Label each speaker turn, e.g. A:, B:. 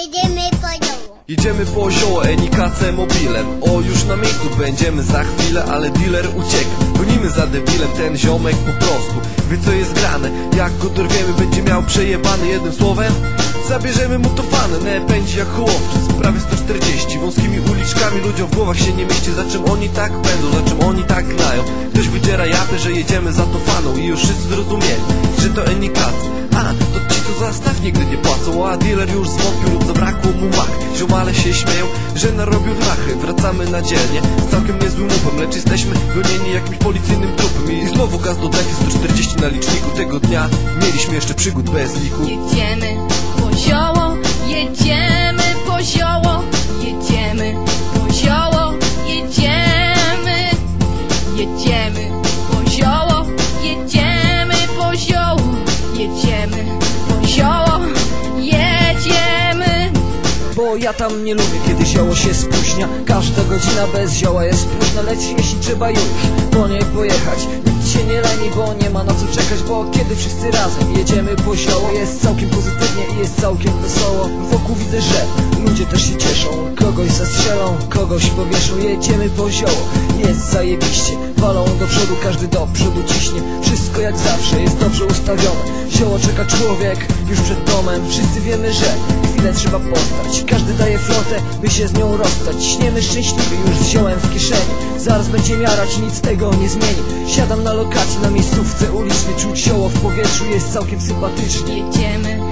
A: jedziemy po dołu.
B: Idziemy po zioło mobilem. O już na miejscu będziemy za chwilę Ale dealer ucieka Gonimy za debilem ten ziomek po prostu. Wie co jest grane? Jak go dorwiemy będzie miał przejebany Jednym słowem? Zabierzemy mu to fanę Pędzi jak hołowczyc Prawie 140 Wąskimi uliczkami ludziom w głowach się nie mieści. Za czym oni tak pędzą Za czym oni tak gnają Ktoś wydziera japę, że jedziemy za to faną I już wszyscy zrozumieli Że to Enikace A za staw nigdy nie płacą A dealer już zwątpił lub zabrakło mu mak Ziomale się śmieją, że narobił wnachy Wracamy na dzielnie. Z całkiem niezłym upem Lecz jesteśmy gonieni jakimś policyjnym trupem. I znowu gaz do deki 140 na liczniku. Tego dnia mieliśmy jeszcze przygód bez liku.
C: Jedziemy po zioło, jedziemy po zioło, jedziemy po zioło, jedziemy, jedziemy po zioło, jedziemy po zioło, jedziemy zioło, jedziemy.
D: Bo ja tam nie lubię, kiedy zioło się spóźnia. Każda godzina bez zioła jest próżna Lecz jeśli trzeba już po niej pojechać Nikt się nie leni, bo nie ma na co czekać Bo kiedy wszyscy razem jedziemy po zioło Jest całkiem pozytywnie i jest całkiem wesoło. Wokół widzę, że ludzie też się cieszą. Kogoś zastrzelą, kogoś powieszą. Jedziemy po zioło, jest zajebiście. Walą do przodu, każdy do przodu ciśnie. Wszystko jak zawsze jest dobrze ustawione. Zioło czeka człowiek już przed domem Wszyscy wiemy, że chwilę trzeba postać Każdy daje flotę, by się z nią rozstać. Śniemy szczęśliwy już z ziołem w kieszeni. Zaraz będzie miarać, nic tego nie zmieni. Siadam na lokacji, na miejscówce ulicznej. Czuć zioło w powietrzu, jest całkiem sympatycznie.
C: Jedziemy